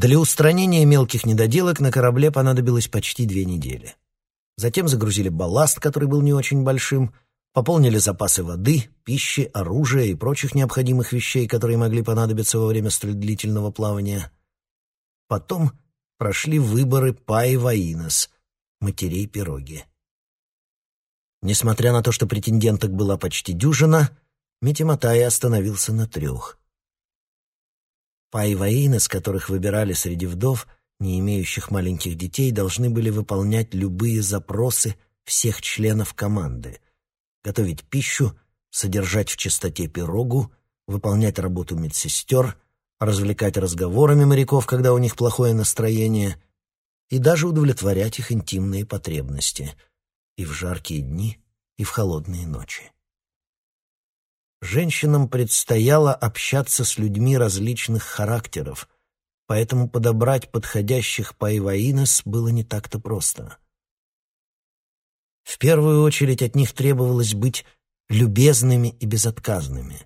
Для устранения мелких недоделок на корабле понадобилось почти две недели. Затем загрузили балласт, который был не очень большим, пополнили запасы воды, пищи, оружия и прочих необходимых вещей, которые могли понадобиться во время столь длительного плавания. Потом прошли выборы Паи Ваинос, матерей пироги. Несмотря на то, что претенденток была почти дюжина, Митиматай остановился на трех. Пайваины, с которых выбирали среди вдов, не имеющих маленьких детей, должны были выполнять любые запросы всех членов команды, готовить пищу, содержать в чистоте пирогу, выполнять работу медсестер, развлекать разговорами моряков, когда у них плохое настроение, и даже удовлетворять их интимные потребности и в жаркие дни, и в холодные ночи женщинам предстояло общаться с людьми различных характеров, поэтому подобрать подходящих Пайваинос было не так-то просто. В первую очередь от них требовалось быть любезными и безотказными.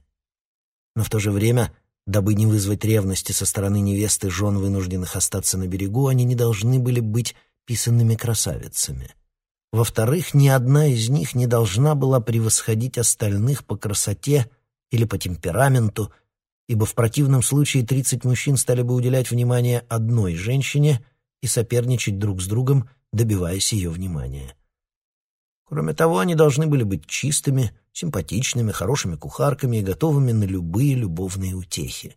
Но в то же время, дабы не вызвать ревности со стороны невесты жен, вынужденных остаться на берегу, они не должны были быть писанными красавицами — во-вторых, ни одна из них не должна была превосходить остальных по красоте или по темпераменту, ибо в противном случае 30 мужчин стали бы уделять внимание одной женщине и соперничать друг с другом, добиваясь ее внимания. Кроме того, они должны были быть чистыми, симпатичными, хорошими кухарками и готовыми на любые любовные утехи.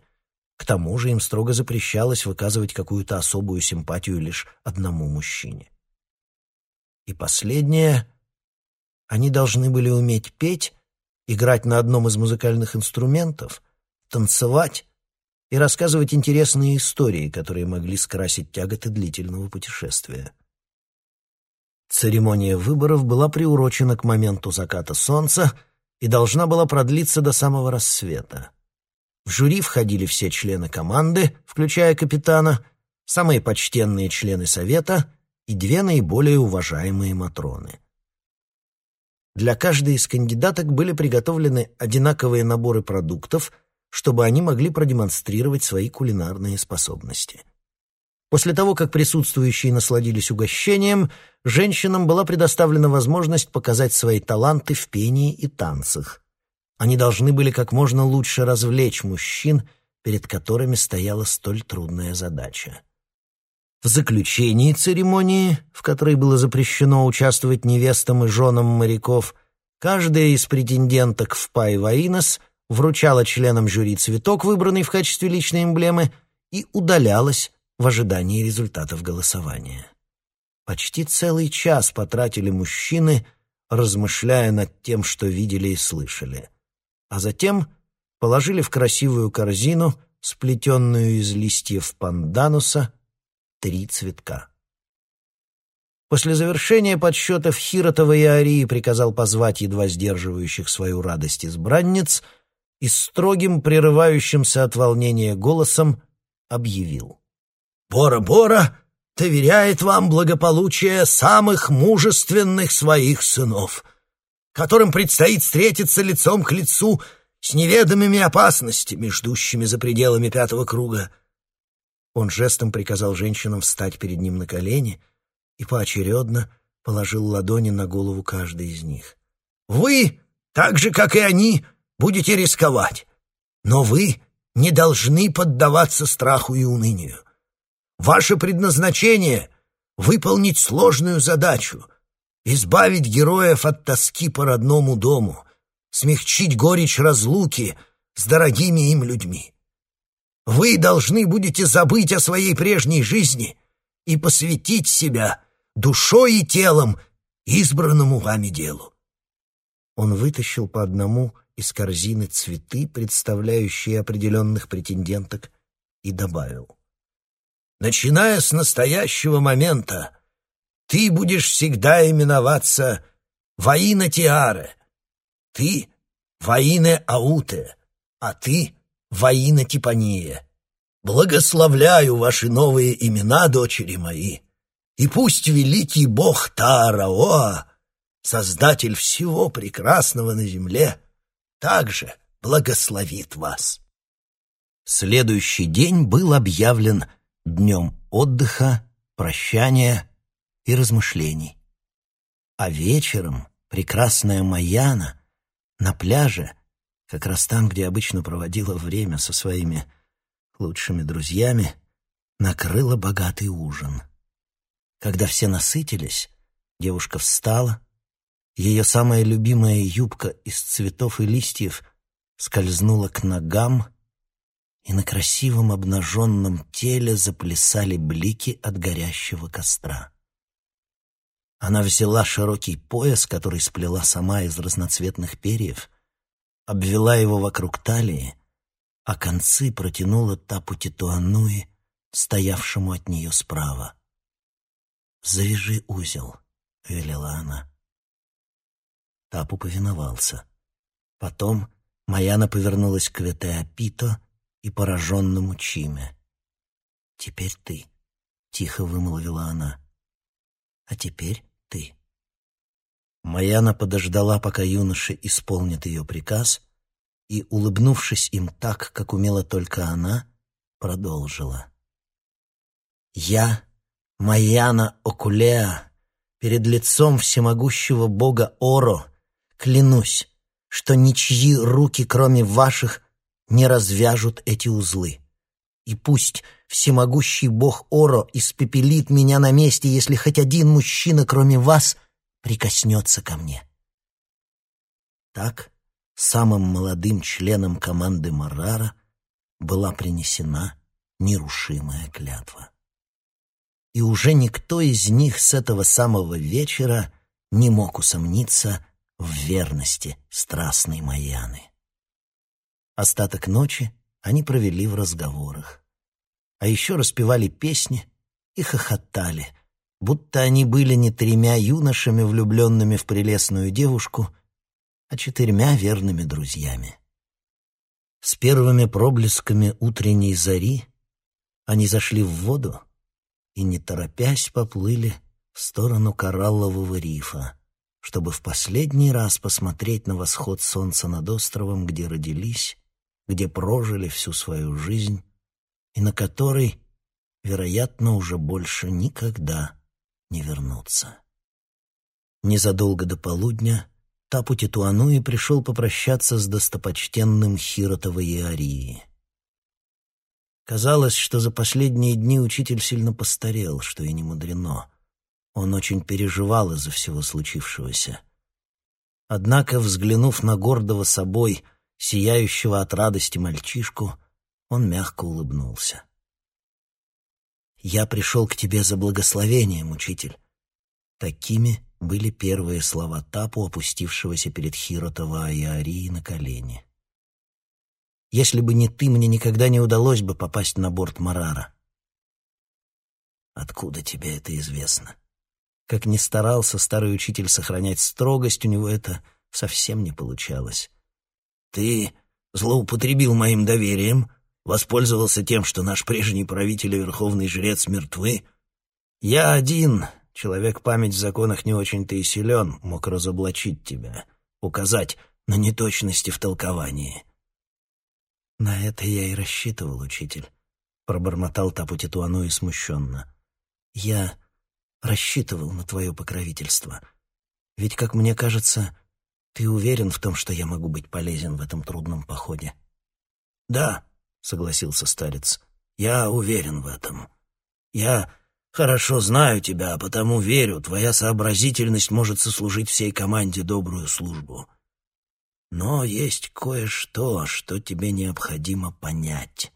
К тому же им строго запрещалось выказывать какую-то особую симпатию лишь одному мужчине. И последнее, они должны были уметь петь, играть на одном из музыкальных инструментов, танцевать и рассказывать интересные истории, которые могли скрасить тяготы длительного путешествия. Церемония выборов была приурочена к моменту заката солнца и должна была продлиться до самого рассвета. В жюри входили все члены команды, включая капитана, самые почтенные члены совета и две наиболее уважаемые Матроны. Для каждой из кандидаток были приготовлены одинаковые наборы продуктов, чтобы они могли продемонстрировать свои кулинарные способности. После того, как присутствующие насладились угощением, женщинам была предоставлена возможность показать свои таланты в пении и танцах. Они должны были как можно лучше развлечь мужчин, перед которыми стояла столь трудная задача. В заключении церемонии, в которой было запрещено участвовать невестам и женам моряков, каждая из претенденток в Пайваинос вручала членам жюри цветок, выбранный в качестве личной эмблемы, и удалялась в ожидании результатов голосования. Почти целый час потратили мужчины, размышляя над тем, что видели и слышали. А затем положили в красивую корзину, сплетенную из листьев пандануса, три цветка. После завершения подсчетов Хиротова и Арии приказал позвать едва сдерживающих свою радость избранниц и строгим, прерывающимся от волнения голосом объявил. «Бора-Бора доверяет вам благополучие самых мужественных своих сынов, которым предстоит встретиться лицом к лицу с неведомыми опасностями, ждущими за пределами пятого круга. Он жестом приказал женщинам встать перед ним на колени и поочередно положил ладони на голову каждой из них. «Вы, так же, как и они, будете рисковать, но вы не должны поддаваться страху и унынию. Ваше предназначение — выполнить сложную задачу, избавить героев от тоски по родному дому, смягчить горечь разлуки с дорогими им людьми. Вы должны будете забыть о своей прежней жизни и посвятить себя душой и телом избранному вами делу. Он вытащил по одному из корзины цветы, представляющие определенных претенденток, и добавил. «Начиная с настоящего момента, ты будешь всегда именоваться Ваина Тиаре, ты — Ваине Ауте, а ты Ваина Типания. Благословляю ваши новые имена, дочери мои, и пусть великий бог Таараоа, создатель всего прекрасного на земле, также благословит вас. Следующий день был объявлен днем отдыха, прощания и размышлений. А вечером прекрасная Маяна на пляже, как раз там, где обычно проводила время со своими лучшими друзьями, накрыла богатый ужин. Когда все насытились, девушка встала, ее самая любимая юбка из цветов и листьев скользнула к ногам, и на красивом обнаженном теле заплясали блики от горящего костра. Она взяла широкий пояс, который сплела сама из разноцветных перьев, обвела его вокруг талии, а концы протянула Тапу Титуануи, стоявшему от нее справа. «Завяжи узел», — велела она. Тапу повиновался. Потом Маяна повернулась к Ветеопито и пораженному Чиме. «Теперь ты», — тихо вымолвила она. «А теперь ты». Маяна подождала, пока юноша исполнит ее приказ, и, улыбнувшись им так, как умела только она, продолжила. «Я, Маяна Окулеа, перед лицом всемогущего бога Оро, клянусь, что ничьи руки, кроме ваших, не развяжут эти узлы. И пусть всемогущий бог Оро испепелит меня на месте, если хоть один мужчина, кроме вас, прикоснется ко мне. Так самым молодым членом команды Марара была принесена нерушимая клятва. И уже никто из них с этого самого вечера не мог усомниться в верности страстной Маяны. Остаток ночи они провели в разговорах. А еще распевали песни и хохотали, будто они были не тремя юношами, влюбленными в прелестную девушку, а четырьмя верными друзьями. С первыми проблесками утренней зари они зашли в воду и, не торопясь, поплыли в сторону кораллового рифа, чтобы в последний раз посмотреть на восход солнца над островом, где родились, где прожили всю свою жизнь и на который, вероятно, уже больше никогда не вернуться. Незадолго до полудня Тапу Титуануи пришел попрощаться с достопочтенным Хиротова Иарии. Казалось, что за последние дни учитель сильно постарел, что и не мудрено — он очень переживал из-за всего случившегося. Однако, взглянув на гордого собой, сияющего от радости мальчишку, он мягко улыбнулся. «Я пришел к тебе за благословением, учитель». Такими были первые слова Тапу, опустившегося перед Хиротова и Арии на колени. «Если бы не ты, мне никогда не удалось бы попасть на борт Марара». «Откуда тебе это известно?» Как ни старался старый учитель сохранять строгость, у него это совсем не получалось. «Ты злоупотребил моим доверием, воспользовался тем, что наш прежний правитель и верховный жрец мертвы. Я один, человек память в законах не очень-то и силен, мог разоблачить тебя, указать на неточности в толковании». «На это я и рассчитывал, учитель», — пробормотал Тапутитуану и смущенно. «Я рассчитывал на твое покровительство. Ведь, как мне кажется, ты уверен в том, что я могу быть полезен в этом трудном походе?» «Да», — согласился старец, — «я уверен в этом. Я хорошо знаю тебя, а потому верю, твоя сообразительность может сослужить всей команде добрую службу. Но есть кое-что, что тебе необходимо понять».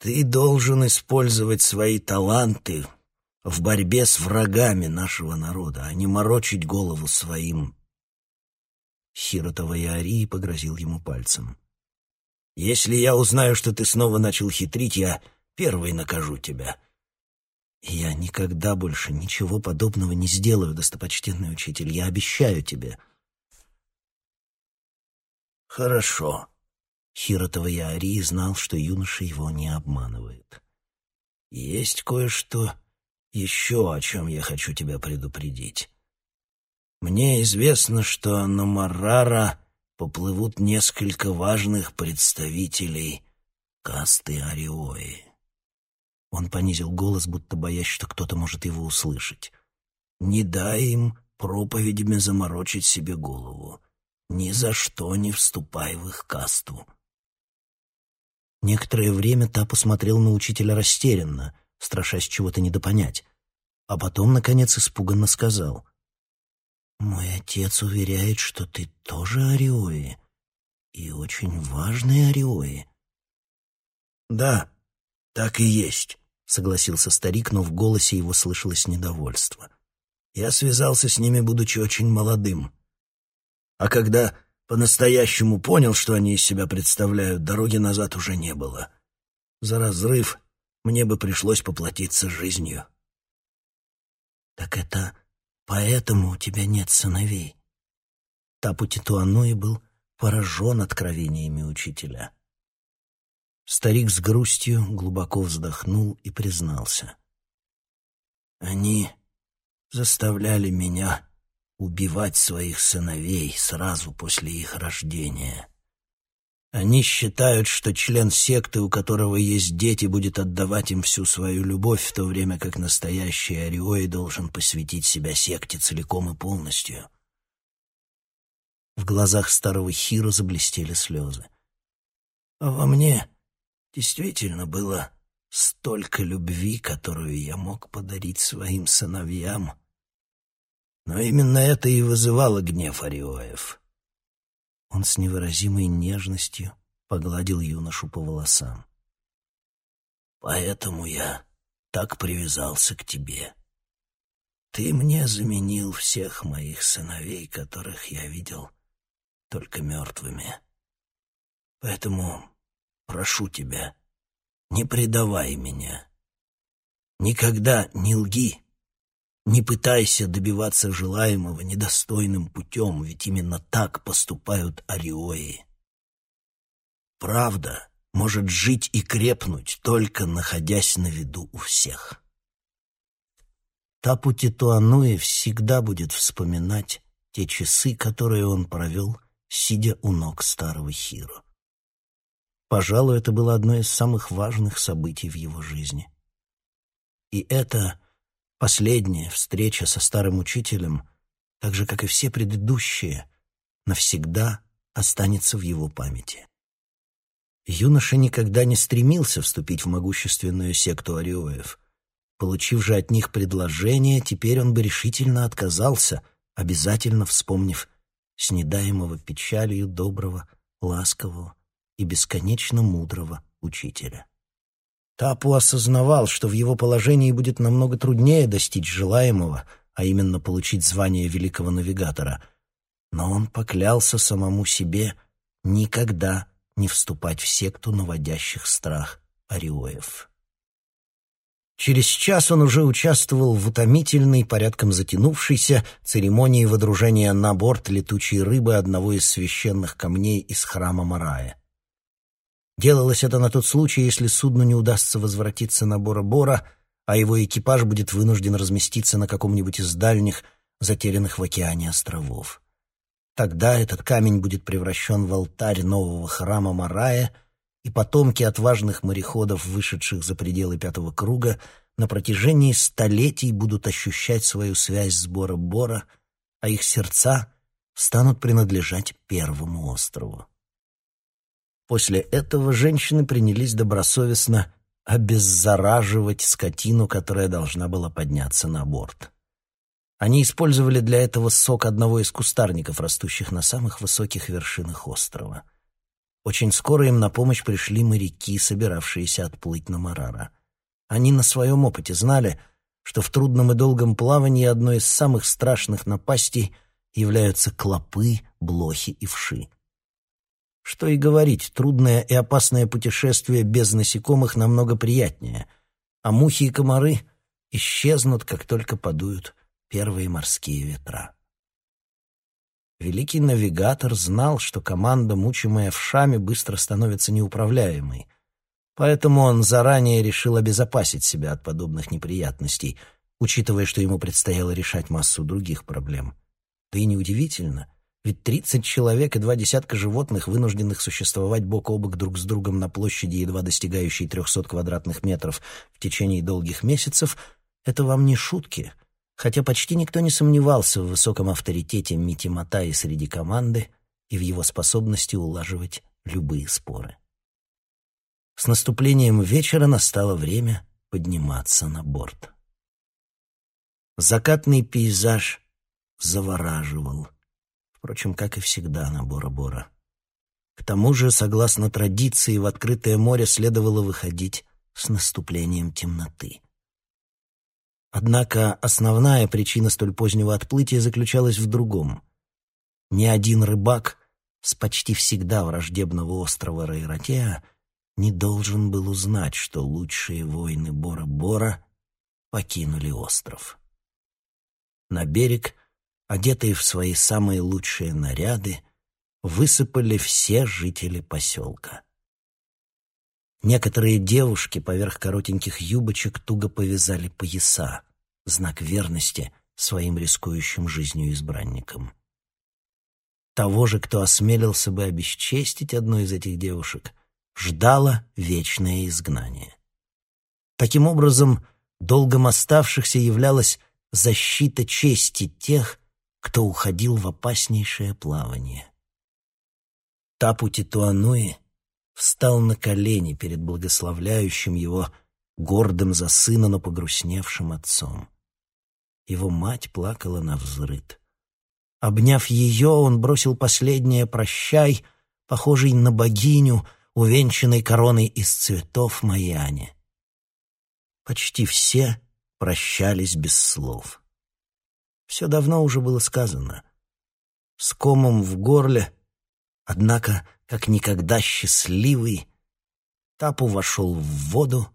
Ты должен использовать свои таланты в борьбе с врагами нашего народа, а не морочить голову своим. Хиротова Иарии погрозил ему пальцем. «Если я узнаю, что ты снова начал хитрить, я первый накажу тебя». «Я никогда больше ничего подобного не сделаю, достопочтенный учитель, я обещаю тебе». «Хорошо». Хиротова Иарии знал, что юноша его не обманывает. «Есть кое-что, еще о чем я хочу тебя предупредить. Мне известно, что на Маррара поплывут несколько важных представителей касты Ариои. Он понизил голос, будто боясь, что кто-то может его услышать. «Не дай им проповедями заморочить себе голову. Ни за что не вступай в их касту». Некоторое время та посмотрел на учителя растерянно, страшась чего-то недопонять, а потом, наконец, испуганно сказал. «Мой отец уверяет, что ты тоже Ореои, и очень важный Ореои». «Да, так и есть», — согласился старик, но в голосе его слышалось недовольство. «Я связался с ними, будучи очень молодым. А когда по-настоящему понял, что они из себя представляют, дороги назад уже не было. За разрыв мне бы пришлось поплатиться жизнью». «Так это поэтому у тебя нет сыновей?» Тапу Титуануи был поражен откровениями учителя. Старик с грустью глубоко вздохнул и признался. «Они заставляли меня убивать своих сыновей сразу после их рождения. Они считают, что член секты, у которого есть дети, будет отдавать им всю свою любовь, в то время как настоящий Ариой должен посвятить себя секте целиком и полностью. В глазах старого Хиро заблестели слезы. А во мне действительно было столько любви, которую я мог подарить своим сыновьям. Но именно это и вызывало гнев Ариоев. Он с невыразимой нежностью погладил юношу по волосам. «Поэтому я так привязался к тебе. Ты мне заменил всех моих сыновей, которых я видел только мертвыми. Поэтому прошу тебя, не предавай меня. Никогда не лги не пытайся добиваться желаемого недостойным путем, ведь именно так поступают ариои. Правда может жить и крепнуть, только находясь на виду у всех. Тапу Титуануи всегда будет вспоминать те часы, которые он провел, сидя у ног старого Хиро. Пожалуй, это было одно из самых важных событий в его жизни. И это Последняя встреча со старым учителем, так же, как и все предыдущие, навсегда останется в его памяти. Юноша никогда не стремился вступить в могущественную секту Ариоев. Получив же от них предложение, теперь он бы решительно отказался, обязательно вспомнив снедаемого печалью доброго, ласкового и бесконечно мудрого учителя. Тапу осознавал, что в его положении будет намного труднее достичь желаемого, а именно получить звание великого навигатора. Но он поклялся самому себе никогда не вступать в секту наводящих страх ариоев. Через час он уже участвовал в утомительной, порядком затянувшейся церемонии водружения на борт летучей рыбы одного из священных камней из храма Марая. Делалось это на тот случай, если судну не удастся возвратиться на Бора-Бора, а его экипаж будет вынужден разместиться на каком-нибудь из дальних, затерянных в океане островов. Тогда этот камень будет превращен в алтарь нового храма Марая, и потомки отважных мореходов, вышедших за пределы Пятого Круга, на протяжении столетий будут ощущать свою связь с Бора-Бора, а их сердца станут принадлежать Первому острову. После этого женщины принялись добросовестно обеззараживать скотину, которая должна была подняться на борт. Они использовали для этого сок одного из кустарников, растущих на самых высоких вершинах острова. Очень скоро им на помощь пришли моряки, собиравшиеся отплыть на Марара. Они на своем опыте знали, что в трудном и долгом плавании одной из самых страшных напастей являются клопы, блохи и вши. Что и говорить, трудное и опасное путешествие без насекомых намного приятнее, а мухи и комары исчезнут, как только подуют первые морские ветра. Великий навигатор знал, что команда, мучимая вшами, быстро становится неуправляемой, поэтому он заранее решил обезопасить себя от подобных неприятностей, учитывая, что ему предстояло решать массу других проблем. Да и неудивительно — ведь тридцать человек и два десятка животных, вынужденных существовать бок о бок друг с другом на площади, едва достигающей трехсот квадратных метров в течение долгих месяцев, это вам не шутки. Хотя почти никто не сомневался в высоком авторитете Мити Матаи среди команды и в его способности улаживать любые споры. С наступлением вечера настало время подниматься на борт. Закатный пейзаж завораживал — впрочем, как и всегда на Бора-Бора. К тому же, согласно традиции, в открытое море следовало выходить с наступлением темноты. Однако основная причина столь позднего отплытия заключалась в другом. Ни один рыбак с почти всегда враждебного острова Рейратеа не должен был узнать, что лучшие воины Бора-Бора покинули остров. На берег одетые в свои самые лучшие наряды, высыпали все жители поселка. Некоторые девушки поверх коротеньких юбочек туго повязали пояса, знак верности своим рискующим жизнью избранникам. Того же, кто осмелился бы обесчестить одну из этих девушек, ждало вечное изгнание. Таким образом, долгом оставшихся являлась защита чести тех, кто уходил в опаснейшее плавание. Тапу Титуануи встал на колени перед благословляющим его гордым за сына, но погрустневшим отцом. Его мать плакала на взрыд. Обняв ее, он бросил последнее «прощай», похожий на богиню, увенчанной короной из цветов Майяне. Почти все прощались без слов. Все давно уже было сказано. С комом в горле, однако, как никогда счастливый, Тапу вошел в воду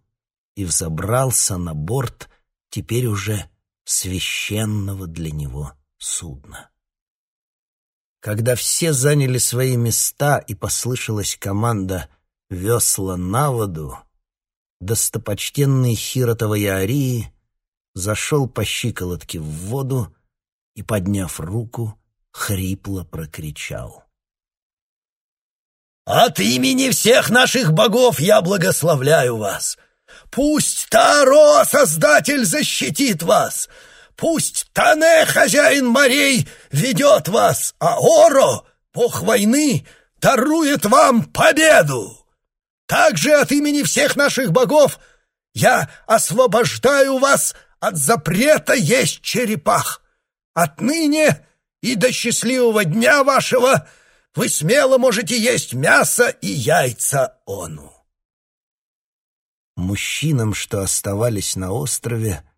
и взобрался на борт теперь уже священного для него судна. Когда все заняли свои места и послышалась команда «Весла на воду», достопочтенный Хиротова Яарии зашел по щиколотке в воду и, подняв руку, хрипло прокричал. «От имени всех наших богов я благословляю вас! Пусть Таро, Создатель, защитит вас! Пусть Тане, хозяин морей, ведет вас, а Оро, бог войны, дарует вам победу! Также от имени всех наших богов я освобождаю вас от запрета есть черепах!» Отныне и до счастливого дня вашего вы смело можете есть мясо и яйца ону. Мужчинам, что оставались на острове,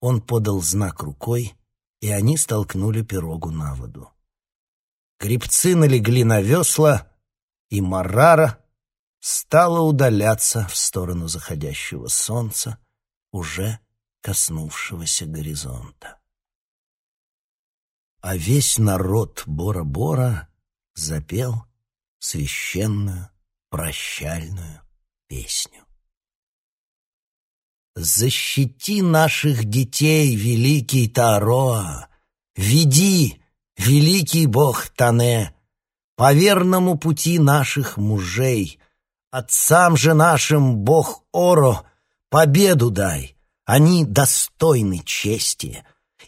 он подал знак рукой, и они столкнули пирогу на воду. Грибцы налегли на весла, и Марара стала удаляться в сторону заходящего солнца, уже коснувшегося горизонта а весь народ Бора-Бора запел священную прощальную песню. «Защити наших детей, великий Тароа! Веди, великий бог Тане, по верному пути наших мужей! Отцам же нашим, бог Оро, победу дай! Они достойны чести!»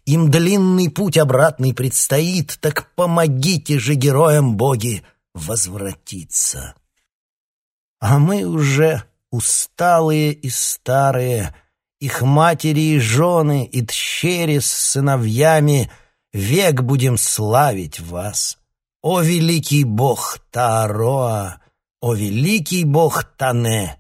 Им длинный путь обратный предстоит, так помогите же героям боги возвратиться. А мы уже усталые и старые, их матери и жены, и тщери с сыновьями, век будем славить вас. О великий бог Таароа, о великий бог Тане,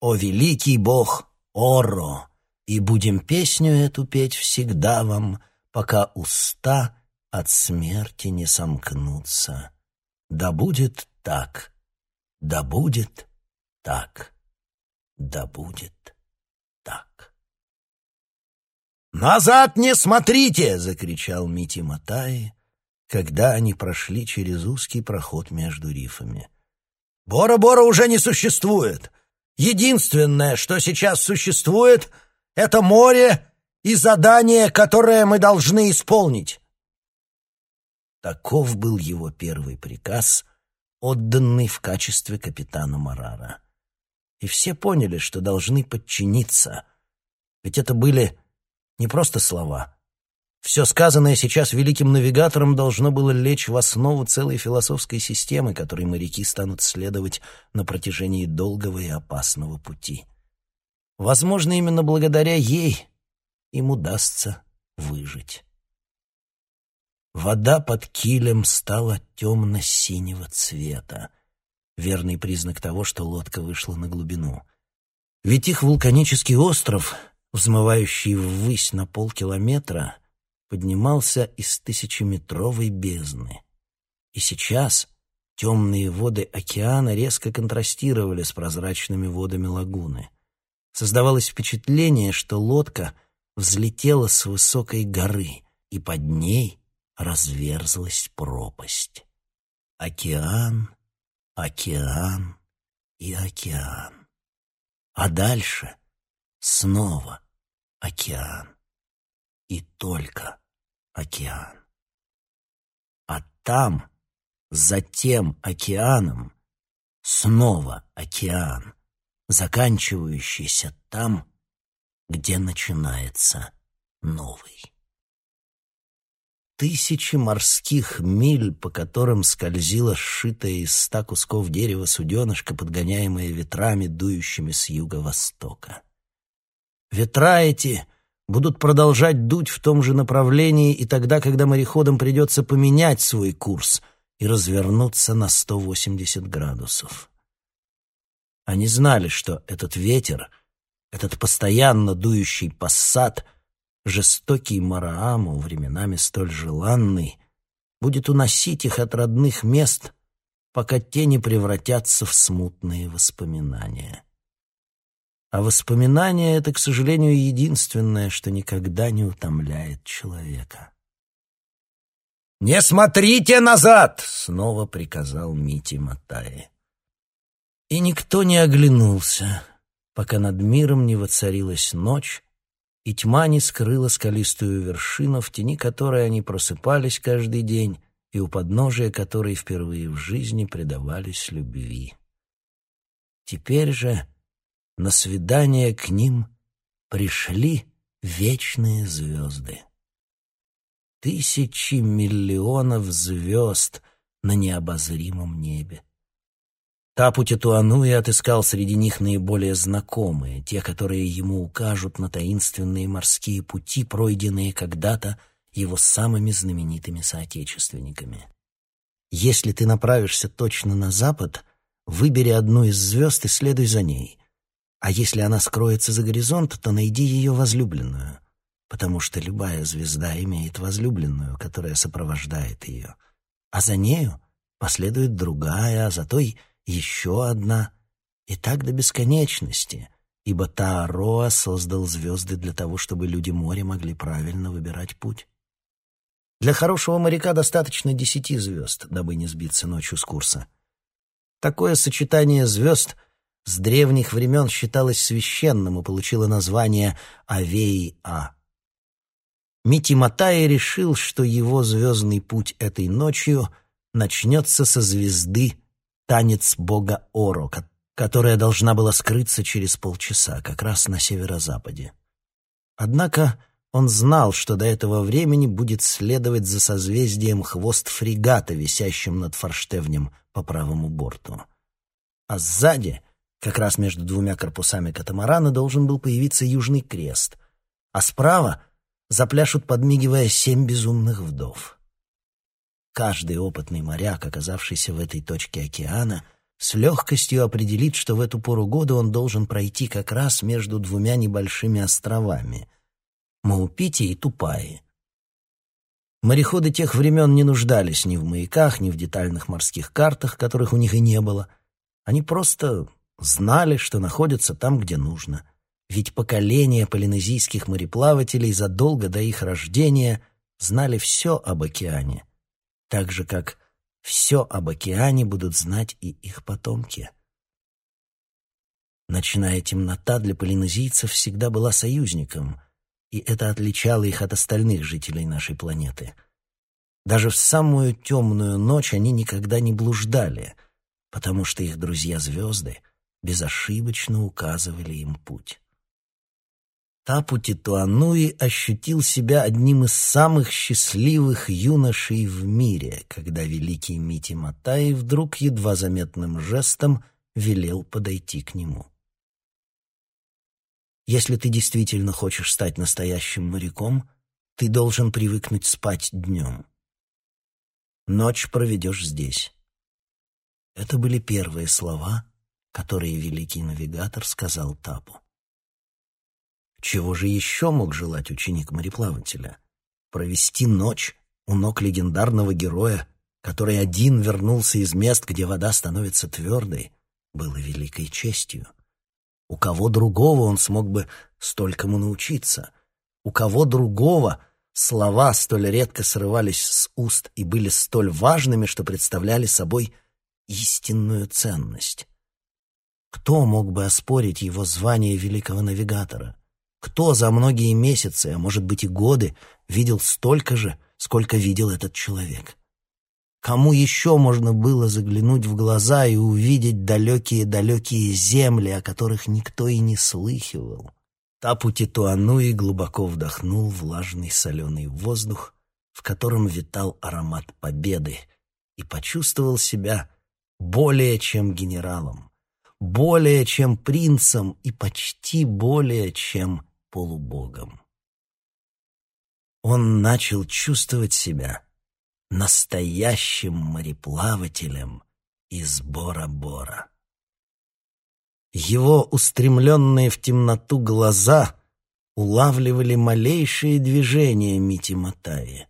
о великий бог Оро! И будем песню эту петь всегда вам, пока уста от смерти не сомкнутся. Да будет так, да будет так, да будет так. «Назад не смотрите!» — закричал Мити Матаи, когда они прошли через узкий проход между рифами. «Бора-Бора уже не существует! Единственное, что сейчас существует — это море и задание, которое мы должны исполнить. Таков был его первый приказ, отданный в качестве капитана Марара. И все поняли, что должны подчиниться, ведь это были не просто слова. Все сказанное сейчас великим навигатором должно было лечь в основу целой философской системы, которой моряки станут следовать на протяжении долгого и опасного пути. Возможно, именно благодаря ей им удастся выжить. Вода под килем стала темно-синего цвета, верный признак того, что лодка вышла на глубину. Ведь их вулканический остров, взмывающий ввысь на полкилометра, поднимался из тысячеметровой бездны. И сейчас темные воды океана резко контрастировали с прозрачными водами лагуны. Создавалось впечатление, что лодка взлетела с высокой горы, и под ней разверзлась пропасть. Океан, океан и океан. А дальше снова океан. И только океан. А там, за тем океаном, снова океан, заканчивающийся там, где начинается новый. Тысячи морских миль, по которым скользила сшитая из ста кусков дерева суденышко, подгоняемое ветрами, дующими с юго-востока. Ветра эти будут продолжать дуть в том же направлении и тогда, когда мореходам придется поменять свой курс и развернуться на 180 градусов. Они знали, что этот ветер, этот постоянно дующий пассат — жестокий Марааму, временами столь желанный, будет уносить их от родных мест, пока те не превратятся в смутные воспоминания. А воспоминания — это, к сожалению, единственное, что никогда не утомляет человека. «Не смотрите назад!» — снова приказал Мити Матаи. И никто не оглянулся, пока над миром не воцарилась ночь, и тьма не скрыла скалистую вершину, в тени которой они просыпались каждый день и у подножия которой впервые в жизни предавались любви. Теперь же на свидание к ним пришли вечные звезды. Тысячи миллионов звезд на необозримом небе. Тапути Туануи отыскал среди них наиболее знакомые, те, которые ему укажут на таинственные морские пути, пройденные когда-то его самыми знаменитыми соотечественниками. Если ты направишься точно на запад, выбери одну из звезд и следуй за ней. А если она скроется за горизонт, то найди ее возлюбленную, потому что любая звезда имеет возлюбленную, которая сопровождает ее. А за нею последует другая, а за той — еще одна, и так до бесконечности, ибо Таароа создал звезды для того, чтобы люди моря могли правильно выбирать путь. Для хорошего моряка достаточно десяти звезд, дабы не сбиться ночью с курса. Такое сочетание звезд с древних времен считалось священным и получило название Авеи-А. Мити Матай решил, что его звездный путь этой ночью начнется со звезды танец бога Оро, которая должна была скрыться через полчаса, как раз на северо-западе. Однако он знал, что до этого времени будет следовать за созвездием хвост фрегата, висящим над форштевнем по правому борту. А сзади, как раз между двумя корпусами катамарана, должен был появиться Южный Крест, а справа запляшут, подмигивая, семь безумных вдов. Каждый опытный моряк, оказавшийся в этой точке океана, с легкостью определит, что в эту пору года он должен пройти как раз между двумя небольшими островами — Маупити и Тупаи. Мореходы тех времен не нуждались ни в маяках, ни в детальных морских картах, которых у них и не было. Они просто знали, что находятся там, где нужно. Ведь поколения полинезийских мореплавателей задолго до их рождения знали все об океане — так же, как все об океане будут знать и их потомки. Ночная темнота для полинезийцев всегда была союзником, и это отличало их от остальных жителей нашей планеты. Даже в самую темную ночь они никогда не блуждали, потому что их друзья-звезды безошибочно указывали им путь. Тапу Титуануи ощутил себя одним из самых счастливых юношей в мире, когда великий Мити Матай вдруг едва заметным жестом велел подойти к нему. Если ты действительно хочешь стать настоящим моряком, ты должен привыкнуть спать днем. Ночь проведешь здесь. Это были первые слова, которые великий навигатор сказал Тапу. Чего же еще мог желать ученик мореплавателя? Провести ночь у ног легендарного героя, который один вернулся из мест, где вода становится твердой, было великой честью. У кого другого он смог бы столькому научиться? У кого другого слова столь редко срывались с уст и были столь важными, что представляли собой истинную ценность? Кто мог бы оспорить его звание великого навигатора? Кто за многие месяцы, а может быть и годы, видел столько же, сколько видел этот человек? Кому еще можно было заглянуть в глаза и увидеть далекие-далекие земли, о которых никто и не слыхивал? Тапу Титуануи глубоко вдохнул влажный соленый воздух, в котором витал аромат победы, и почувствовал себя более чем генералом, более чем принцем и почти более чем полубогом. Он начал чувствовать себя настоящим мореплавателем из Бора-Бора. Его устремленные в темноту глаза улавливали малейшие движения Мити Матаи.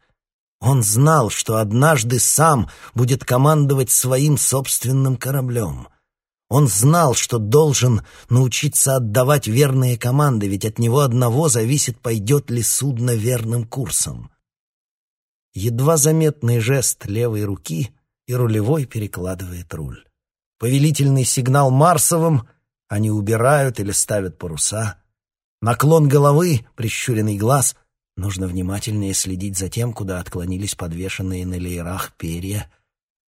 Он знал, что однажды сам будет командовать своим собственным кораблем — он знал, что должен научиться отдавать верные команды, ведь от него одного зависит, пойдет ли судно верным курсом. Едва заметный жест левой руки, и рулевой перекладывает руль. Повелительный сигнал Марсовым они убирают или ставят паруса. Наклон головы, прищуренный глаз. Нужно внимательнее следить за тем, куда отклонились подвешенные на леерах перья.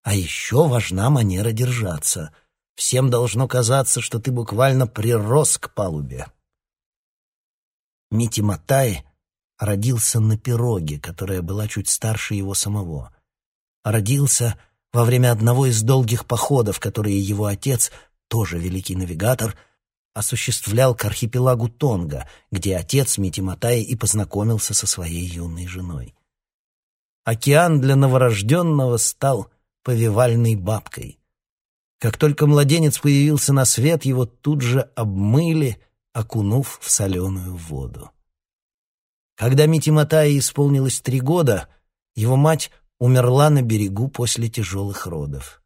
А еще важна манера держаться — Всем должно казаться, что ты буквально прирос к палубе. Мити Матай родился на пироге, которая была чуть старше его самого. Родился во время одного из долгих походов, которые его отец, тоже великий навигатор, осуществлял к архипелагу Тонга, где отец Мити Матай и познакомился со своей юной женой. Океан для новорожденного стал повивальной бабкой. Как только младенец появился на свет, его тут же обмыли, окунув в соленую воду. Когда Мити Матае исполнилось три года, его мать умерла на берегу после тяжелых родов.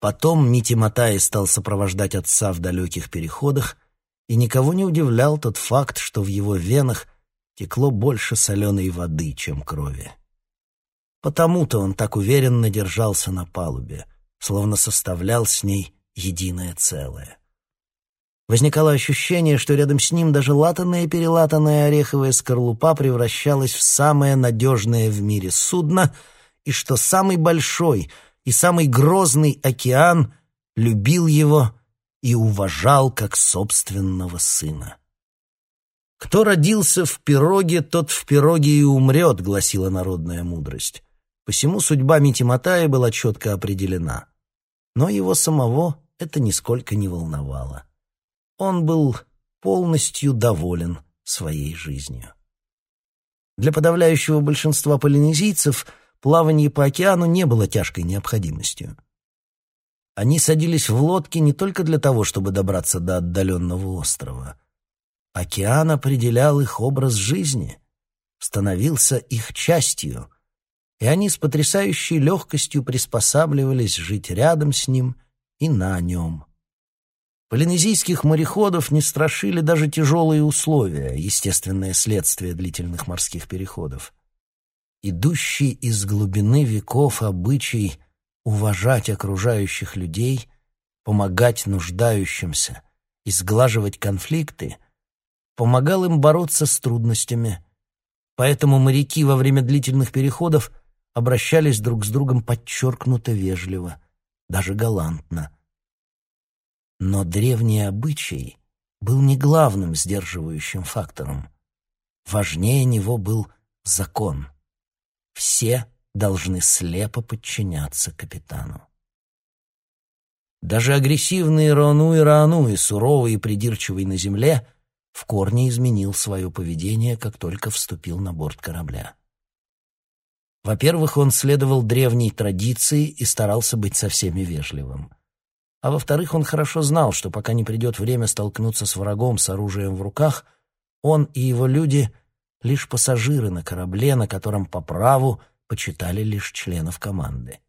Потом Мити Матае стал сопровождать отца в далеких переходах, и никого не удивлял тот факт, что в его венах текло больше соленой воды, чем крови. Потому-то он так уверенно держался на палубе — словно составлял с ней единое целое. Возникало ощущение, что рядом с ним даже латанная и перелатанная ореховая скорлупа превращалась в самое надежное в мире судно, и что самый большой и самый грозный океан любил его и уважал как собственного сына. «Кто родился в пироге, тот в пироге и умрет», — гласила народная мудрость. Посему судьба Мити Матая была четко определена но его самого это нисколько не волновало. Он был полностью доволен своей жизнью. Для подавляющего большинства полинезийцев плавание по океану не было тяжкой необходимостью. Они садились в лодки не только для того, чтобы добраться до отдаленного острова. Океан определял их образ жизни, становился их частью — и они с потрясающей легкостью приспосабливались жить рядом с ним и на нем. Полинезийских мореходов не страшили даже тяжелые условия, естественное следствие длительных морских переходов. Идущий из глубины веков обычай уважать окружающих людей, помогать нуждающимся и сглаживать конфликты помогал им бороться с трудностями. Поэтому моряки во время длительных переходов обращались друг с другом подчеркнуто вежливо, даже галантно. Но древний обычай был не главным сдерживающим фактором. Важнее него был закон. Все должны слепо подчиняться капитану. Даже агрессивный Рону и Рану и суровый и придирчивый на земле в корне изменил свое поведение, как только вступил на борт корабля. Во-первых, он следовал древней традиции и старался быть со всеми вежливым. А во-вторых, он хорошо знал, что пока не придет время столкнуться с врагом с оружием в руках, он и его люди — лишь пассажиры на корабле, на котором по праву почитали лишь членов команды.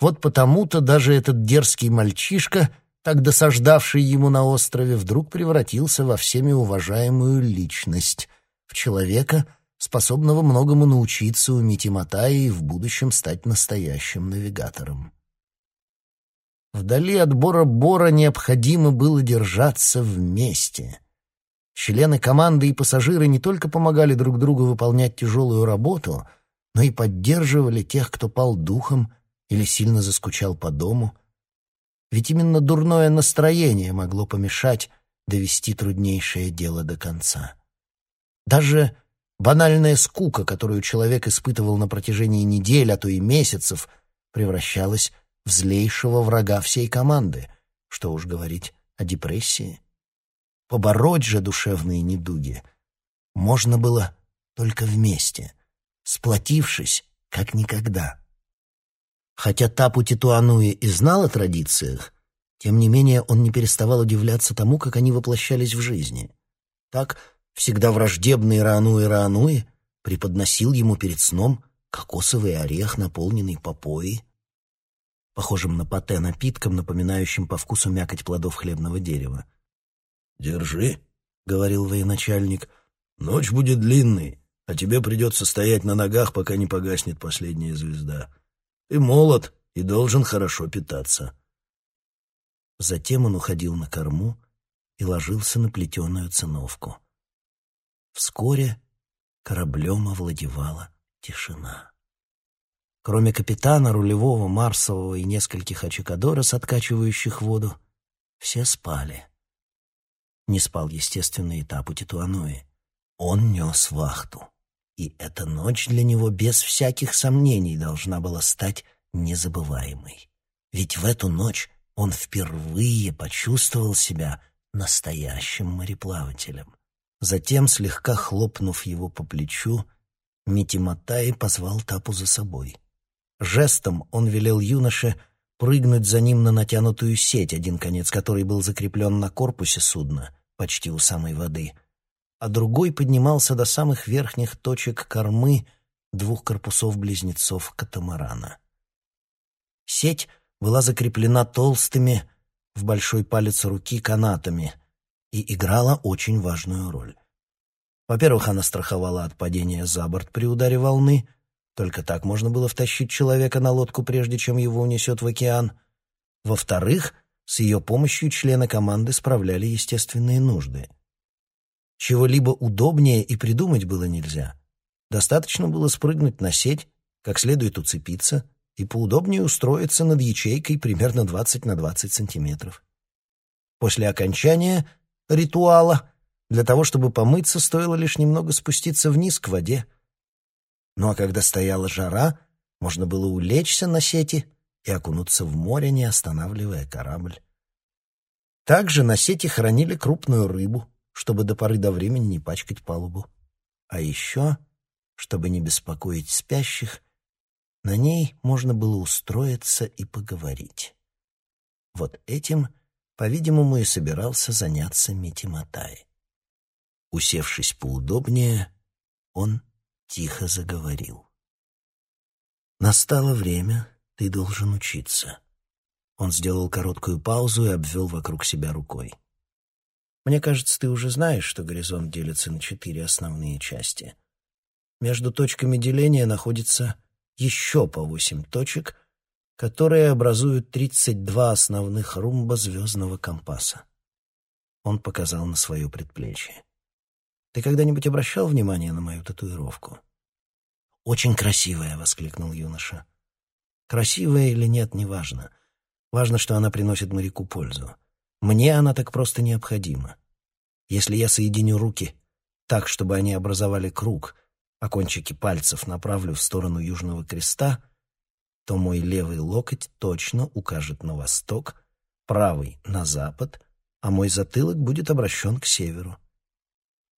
Вот потому-то даже этот дерзкий мальчишка, так досаждавший ему на острове, вдруг превратился во всеми уважаемую личность, в человека, способного многому научиться у Мити Матаи и в будущем стать настоящим навигатором. Вдали от Бора-Бора необходимо было держаться вместе. Члены команды и пассажиры не только помогали друг другу выполнять тяжелую работу, но и поддерживали тех, кто пал духом или сильно заскучал по дому. Ведь именно дурное настроение могло помешать довести труднейшее дело до конца. Даже банальная скука, которую человек испытывал на протяжении недель, а то и месяцев, превращалась в злейшего врага всей команды. Что уж говорить о депрессии. Побороть же душевные недуги можно было только вместе, сплотившись как никогда. Хотя Тапу Титуануи и знал о традициях, тем не менее он не переставал удивляться тому, как они воплощались в жизни. Так всегда враждебный Раануи Раануи преподносил ему перед сном кокосовый орех, наполненный попоей, похожим на пате напитком, напоминающим по вкусу мякоть плодов хлебного дерева. «Держи», — говорил военачальник, — «ночь будет длинной, а тебе придется стоять на ногах, пока не погаснет последняя звезда. Ты молод и должен хорошо питаться». Затем он уходил на корму и ложился на плетеную циновку. Вскоре кораблем овладевала тишина. Кроме капитана, рулевого, Марсового и нескольких очекадорос, откачивающих воду, все спали. Не спал, естественно, и Тапу Титуануи. Он нес вахту. И эта ночь для него без всяких сомнений должна была стать незабываемой. Ведь в эту ночь он впервые почувствовал себя настоящим мореплавателем. Затем, слегка хлопнув его по плечу, Митиматай позвал Тапу за собой. Жестом он велел юноше прыгнуть за ним на натянутую сеть, один конец которой был закреплен на корпусе судна, почти у самой воды, а другой поднимался до самых верхних точек кормы двух корпусов-близнецов катамарана. Сеть была закреплена толстыми в большой палец руки канатами и играла очень важную роль. Во-первых, она страховала от падения за борт при ударе волны, только так можно было втащить человека на лодку, прежде чем его унесет в океан. Во-вторых, с ее помощью члены команды справляли естественные нужды. Чего-либо удобнее и придумать было нельзя. Достаточно было спрыгнуть на сеть, как следует уцепиться и поудобнее устроиться над ячейкой примерно 20 на 20 сантиметров. После окончания ритуала для того, чтобы помыться, стоило лишь немного спуститься вниз к воде. Ну а когда стояла жара, можно было улечься на сети и окунуться в море, не останавливая корабль. Также на сети хранили крупную рыбу, чтобы до поры до времени не пачкать палубу. А еще, чтобы не беспокоить спящих, на ней можно было устроиться и поговорить. Вот этим, по-видимому, и собирался заняться Митиматай. Усевшись поудобнее, он тихо заговорил. «Настало время, ты должен учиться». Он сделал короткую паузу и обвел вокруг себя рукой. «Мне кажется, ты уже знаешь, что горизонт делится на четыре основные части. Между точками деления находится еще по восемь точек, которые образуют 32 основных румба звездного компаса. Он показал на свое предплечье. Ты когда-нибудь обращал внимание на мою татуировку? «Очень красивая!» — воскликнул юноша. «Красивая или нет, неважно. Важно, что она приносит моряку пользу. Мне она так просто необходима. Если я соединю руки так, чтобы они образовали круг, а кончики пальцев направлю в сторону Южного Креста, то мой левый локоть точно укажет на восток, правый — на запад, а мой затылок будет обращен к северу.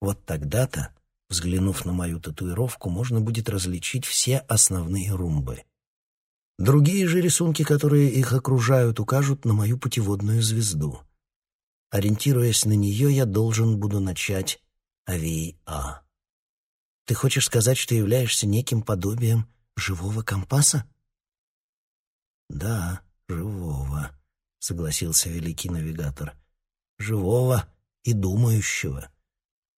Вот тогда-то, взглянув на мою татуировку, можно будет различить все основные румбы. Другие же рисунки, которые их окружают, укажут на мою путеводную звезду. Ориентируясь на нее, я должен буду начать Авей-А. Ты хочешь сказать, что являешься неким подобием живого компаса? Да, живого, согласился великий навигатор. Живого и думающего.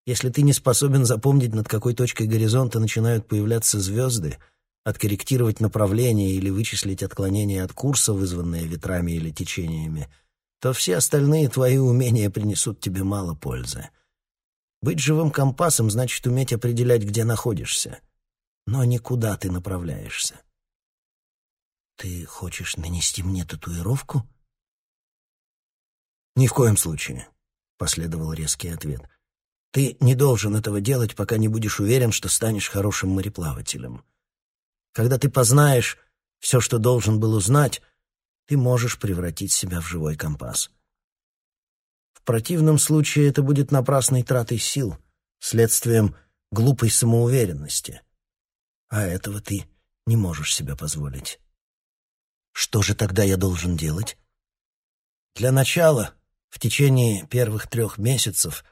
Если ты не способен запомнить, над какой точкой горизонта начинают появляться звезды, откорректировать направление или вычислить отклонение от курса, вызванное ветрами или течениями, то все остальные твои умения принесут тебе мало пользы. Быть живым компасом значит уметь определять, где находишься, но не куда ты направляешься. Ты хочешь нанести мне татуировку? Ни в коем случае, последовал резкий ответ. Ты не должен этого делать, пока не будешь уверен, что станешь хорошим мореплавателем. Когда ты познаешь все, что должен был узнать, ты можешь превратить себя в живой компас. В противном случае это будет напрасной тратой сил, следствием глупой самоуверенности. А этого ты не можешь себе позволить. Что же тогда я должен делать? Для начала, в течение первых трех месяцев,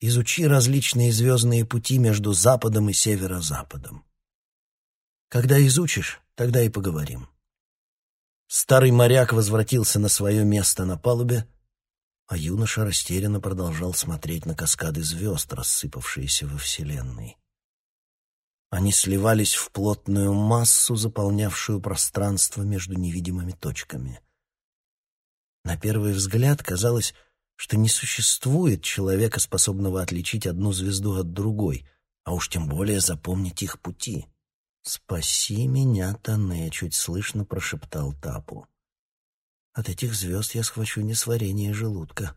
изучи различные звездные пути между Западом и Северо-Западом. Когда изучишь, тогда и поговорим. Старый моряк возвратился на свое место на палубе, а юноша растерянно продолжал смотреть на каскады звезд, рассыпавшиеся во Вселенной. Они сливались в плотную массу, заполнявшую пространство между невидимыми точками. На первый взгляд казалось, что не существует человека, способного отличить одну звезду от другой, а уж тем более запомнить их пути. «Спаси меня, Тане!» — чуть слышно прошептал Тапу. От этих звезд я схвачу несварение желудка.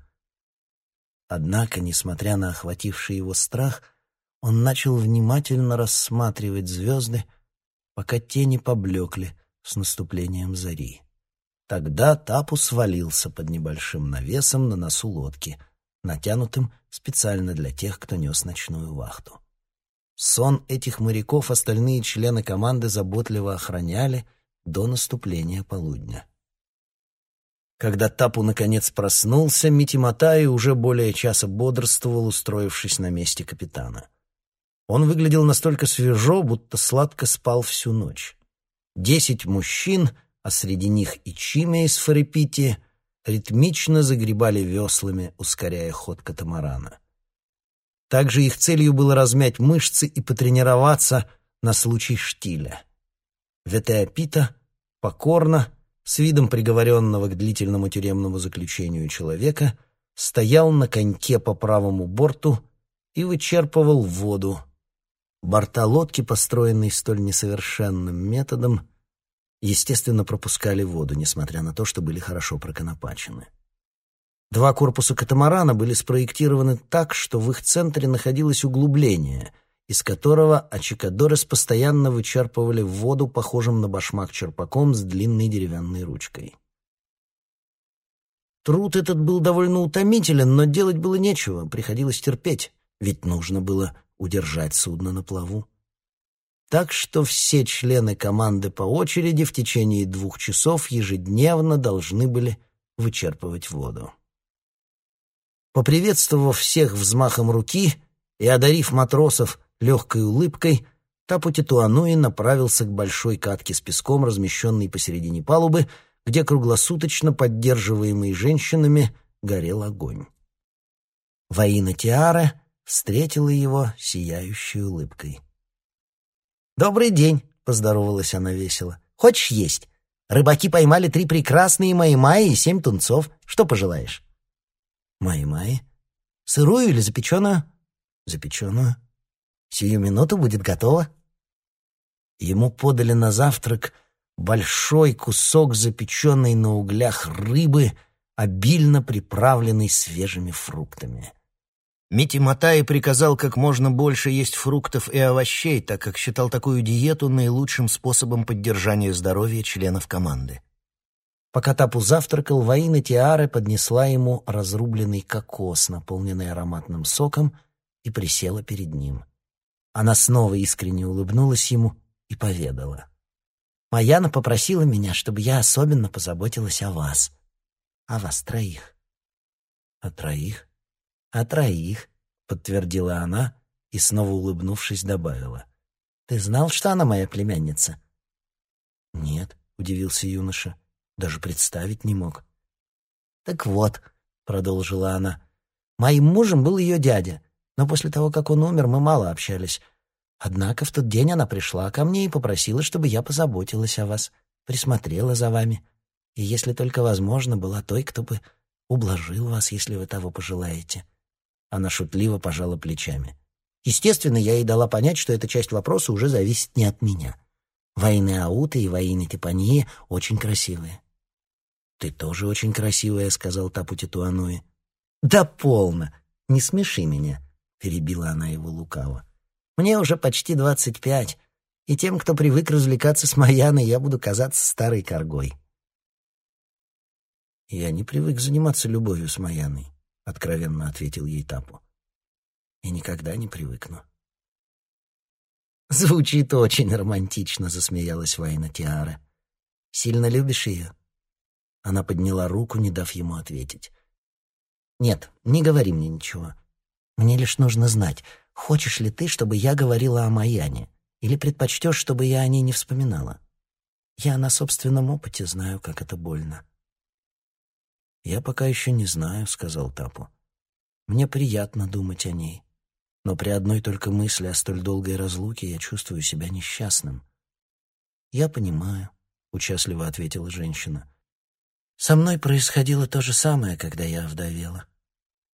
Однако, несмотря на охвативший его страх, он начал внимательно рассматривать звезды, пока те не поблекли с наступлением зари. Тогда Тапу свалился под небольшим навесом на носу лодки, натянутым специально для тех, кто нес ночную вахту. Сон этих моряков остальные члены команды заботливо охраняли до наступления полудня. Когда Тапу наконец проснулся, Митиматай уже более часа бодрствовал, устроившись на месте капитана. Он выглядел настолько свежо, будто сладко спал всю ночь. Десять мужчин, а среди них и Чиме из Фарепити, ритмично загребали веслами, ускоряя ход катамарана. Также их целью было размять мышцы и потренироваться на случай штиля. Ветеопита покорно, с видом приговоренного к длительному тюремному заключению человека, стоял на коньке по правому борту и вычерпывал воду. Борта лодки, построенные столь несовершенным методом, естественно, пропускали воду, несмотря на то, что были хорошо проконопачены. Два корпуса катамарана были спроектированы так, что в их центре находилось углубление — из которого Ачикадорес постоянно вычерпывали воду, похожим на башмак черпаком с длинной деревянной ручкой. Труд этот был довольно утомителен, но делать было нечего, приходилось терпеть, ведь нужно было удержать судно на плаву. Так что все члены команды по очереди в течение двух часов ежедневно должны были вычерпывать воду. Поприветствовав всех взмахом руки и одарив матросов легкой улыбкой Тапу Титуануи направился к большой катке с песком, размещенной посередине палубы, где круглосуточно поддерживаемый женщинами горел огонь. Ваина Тиара встретила его сияющей улыбкой. «Добрый день!» — поздоровалась она весело. «Хочешь есть? Рыбаки поймали три прекрасные майи и семь тунцов. Что пожелаешь?» «Майи-майи? Сырую или запеченную?» «Запеченную». Сию минуту будет готово. Ему подали на завтрак большой кусок запеченной на углях рыбы, обильно приправленный свежими фруктами. Мити Матай приказал как можно больше есть фруктов и овощей, так как считал такую диету наилучшим способом поддержания здоровья членов команды. Пока Тапу завтракал, Ваина Тиаре поднесла ему разрубленный кокос, наполненный ароматным соком, и присела перед ним. Она снова искренне улыбнулась ему и поведала. «Маяна попросила меня, чтобы я особенно позаботилась о вас. О вас троих». «О троих?» «О троих», — подтвердила она и, снова улыбнувшись, добавила. «Ты знал, что она моя племянница?» «Нет», — удивился юноша. Даже представить не мог. «Так вот», — продолжила она, — «моим мужем был ее дядя, но после того, как он умер, мы мало общались. Однако в тот день она пришла ко мне и попросила, чтобы я позаботилась о вас, присмотрела за вами, и, если только возможно, была той, кто бы ублажил вас, если вы того пожелаете». Она шутливо пожала плечами. Естественно, я ей дала понять, что эта часть вопроса уже зависит не от меня. Войны Ауты и войны Типании очень красивые. «Ты тоже очень красивая», — сказал Тапу Титуануи. «Да полно! Не смеши меня», — перебила она его лукаво. «Мне уже почти двадцать пять, и тем, кто привык развлекаться с Маяной, я буду казаться старой коргой». «Я не привык заниматься любовью с Маяной», — откровенно ответил ей Тапу. «И никогда не привыкну». «Звучит очень романтично», — засмеялась Вайна Тиара. «Сильно любишь ее?» Она подняла руку, не дав ему ответить. «Нет, не говори мне ничего. Мне лишь нужно знать, хочешь ли ты, чтобы я говорила о Маяне, или предпочтешь, чтобы я о ней не вспоминала? Я на собственном опыте знаю, как это больно». «Я пока еще не знаю», — сказал Тапу. «Мне приятно думать о ней, но при одной только мысли о столь долгой разлуке я чувствую себя несчастным». «Я понимаю», — участливо ответила женщина. Со мной происходило то же самое, когда я овдовела.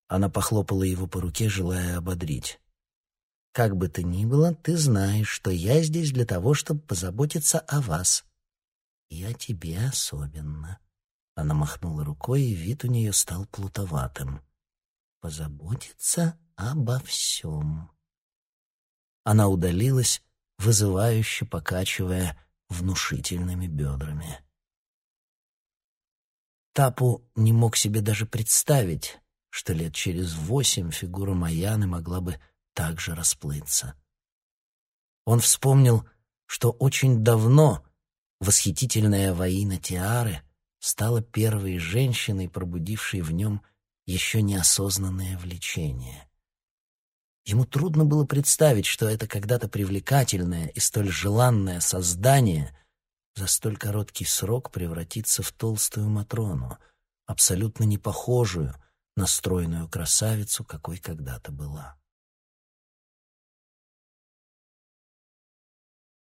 Она похлопала его по руке, желая ободрить. Как бы то ни было, ты знаешь, что я здесь для того, чтобы позаботиться о вас. И о тебе особенно. Она махнула рукой, и вид у нее стал плутоватым. Позаботиться обо всем. Она удалилась, вызывающе покачивая внушительными бедрами. Тапу не мог себе даже представить, что лет через восемь фигура Маяны могла бы так же расплыться. Он вспомнил, что очень давно восхитительная воина Тиары стала первой женщиной, пробудившей в нем еще неосознанное влечение. Ему трудно было представить, что это когда-то привлекательное и столь желанное создание за столь короткий срок превратиться в толстую Матрону, абсолютно не похожую на стройную красавицу, какой когда-то была.